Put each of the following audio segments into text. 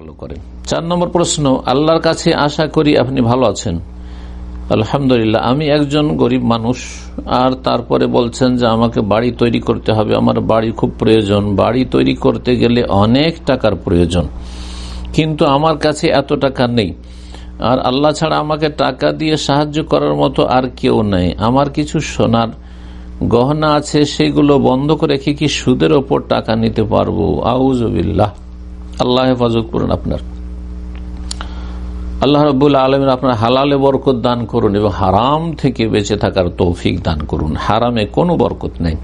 ভালো করেন চার নম্বর প্রশ্ন, আল্লাহর কাছে আশা করি আপনি ভালো আছেন। আলহামদুলিল্লাহ, আমি একজন গরিব মানুষ, আর তারপরে বলছেন যে আমাকে বাড়ি তৈরি করতে হবে। আমার বাড়ি খুব প্রয়োজন। বাড়ি তৈরি করতে গেলে অনেক টাকার প্রয়োজন। কিন্তু আমার কাছে এত টাকা নেই। আর আল্লাহ ছাড়া আমাকে টাকা দিয়ে সাহায্য করার মতো আর কেউ নেই। আমার কিছু সোনার গহনা আছে, সেগুলো বন্ধ করে রেখে কি সুদের ওপর টাকা নিতে পারব? আউজবিল্লাহ আল্লাহ হেফাজত করুন আপনার। আল্লাহ রবুল্লা আলমের আপনার হালালে বরকত দান করুন এবং হারাম থেকে বেঁচে থাকার তৌফিক দান করুন। হারামে কোনো বরকত নেই।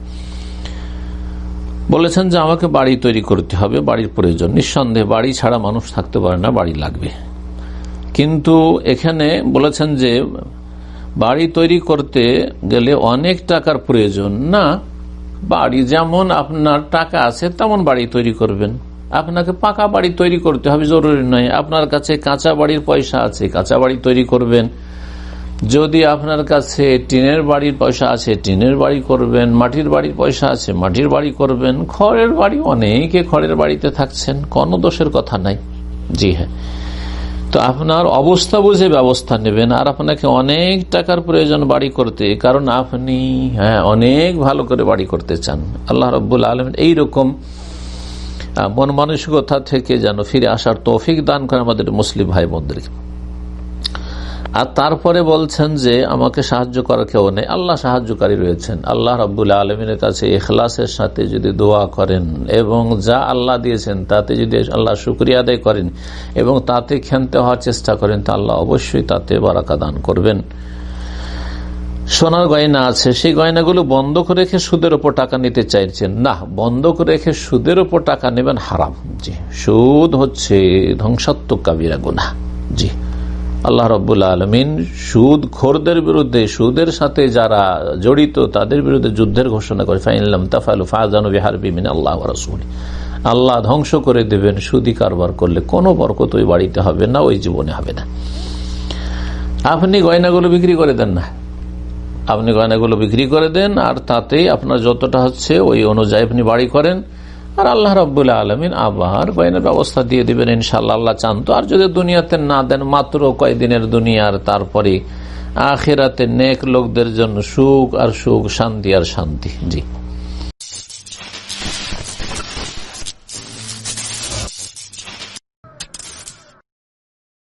বলেছেন যে আমাকে বাড়ি তৈরি করতে হবে, বাড়ির প্রয়োজন। নিঃসন্দেহে বাড়ি ছাড়া মানুষ থাকতে পারে না, বাড়ি লাগবে। কিন্তু এখানে বলেছেন যে বাড়ি তৈরি করতে গেলে অনেক টাকার প্রয়োজন। না, বাড়ি যেমন আপনার টাকা আছে, তেমন বাড়ি তৈরি করবেন। আপনাকে পাকা বাড়ি তৈরি করতে হবে, জরুরি নয়। আপনার কাছে কাঁচা বাড়ির পয়সা আছে, কাঁচা বাড়ি তৈরি করবেন। যদি আপনার কাছে টিনের বাড়ির পয়সা আছে, টিনের বাড়ি করবেন, মাটির বাড়ির পয়সা আছে, মাটির বাড়ি করবেন, খড়ের বাড়ি অনেকে খড়ের বাড়িতে থাকছেন, কোনো দোষের কথা নাই। জি হ্যাঁ। তো আপনার অবস্থা বুঝে ব্যবস্থা নেবেন, আর আপনাকে অনেক টাকার প্রয়োজন বাড়ি করতে, কারণ আপনি হ্যাঁ অনেক ভালো করে বাড়ি করতে চান। আল্লাহ রব্বুল আলম এইরকম মন মানসিকতা থেকে যেন ফিরে আসার তৌফিক দান করে আমাদের মুসলিম ভাই বোনদেরকে। আর তারপরে বলছেন যে, আমাকে সাহায্য করার কেউ নেই। আল্লাহ সাহায্যকারী রয়েছেন। আল্লাহ রব্বুল্লা আলমিনের কাছে এখলাসের সাথে যদি দোয়া করেন এবং যা আল্লাহ দিয়েছেন, তাতে যদি আল্লাহ শুক্রিয়া আদায় করেন এবং তাতে ক্ষান্তে হওয়ার চেষ্টা করেন, তা আল্লাহ অবশ্যই তাতে বারাকা দান করবেন। সোনার গয়না আছে, সেই গয়নাগুলো বন্ধ করে রেখে সুদের ওপর টাকা নিতে চাইছেন। না বন্ধ করে রেখে সুদের ওপর টাকা নেবেন হারাম। জি, সুদ হচ্ছে ধ্বংসাত্মক কাবিরা গুনা জি, আল্লাহ রব্বুল্লা আলমিন সুদ খোরদের বিরুদ্ধে, সুদের সাথে যারা জড়িত, তাদের বিরুদ্ধে যুদ্ধের ঘোষণা করে ফাইনলাম তাফালু ফাজানু বিহার বিমিন আল্লাহ রসুল। আল্লাহ ধ্বংস করে দেবেন, সুদি কারবার করলে কোনো বরকত ওই বাড়িতে হবে না, ওই জীবনে হবে না। আপনি গয়নাগুলো বিক্রি করে দেন না। আপনি গয়নাগুলো বিক্রি করে দেন, আর তাতেই আপনার যতটা হচ্ছে ওই অনুযায়ী আপনি বাড়ি করেন। আর আল্লাহ রবুল্লা আলমিন আবার গয়নার ব্যবস্থা দিয়ে দিবেন ইনশাল্লাহ আল্লাহ চান তো, আর যদি দুনিয়াতে না দেন, মাত্র কয়েকদিনের দুনিয়ার তারপরে আখেরাতে নেক লোকদের জন্য সুখ আর সুখ, শান্তি আর শান্তি। জি।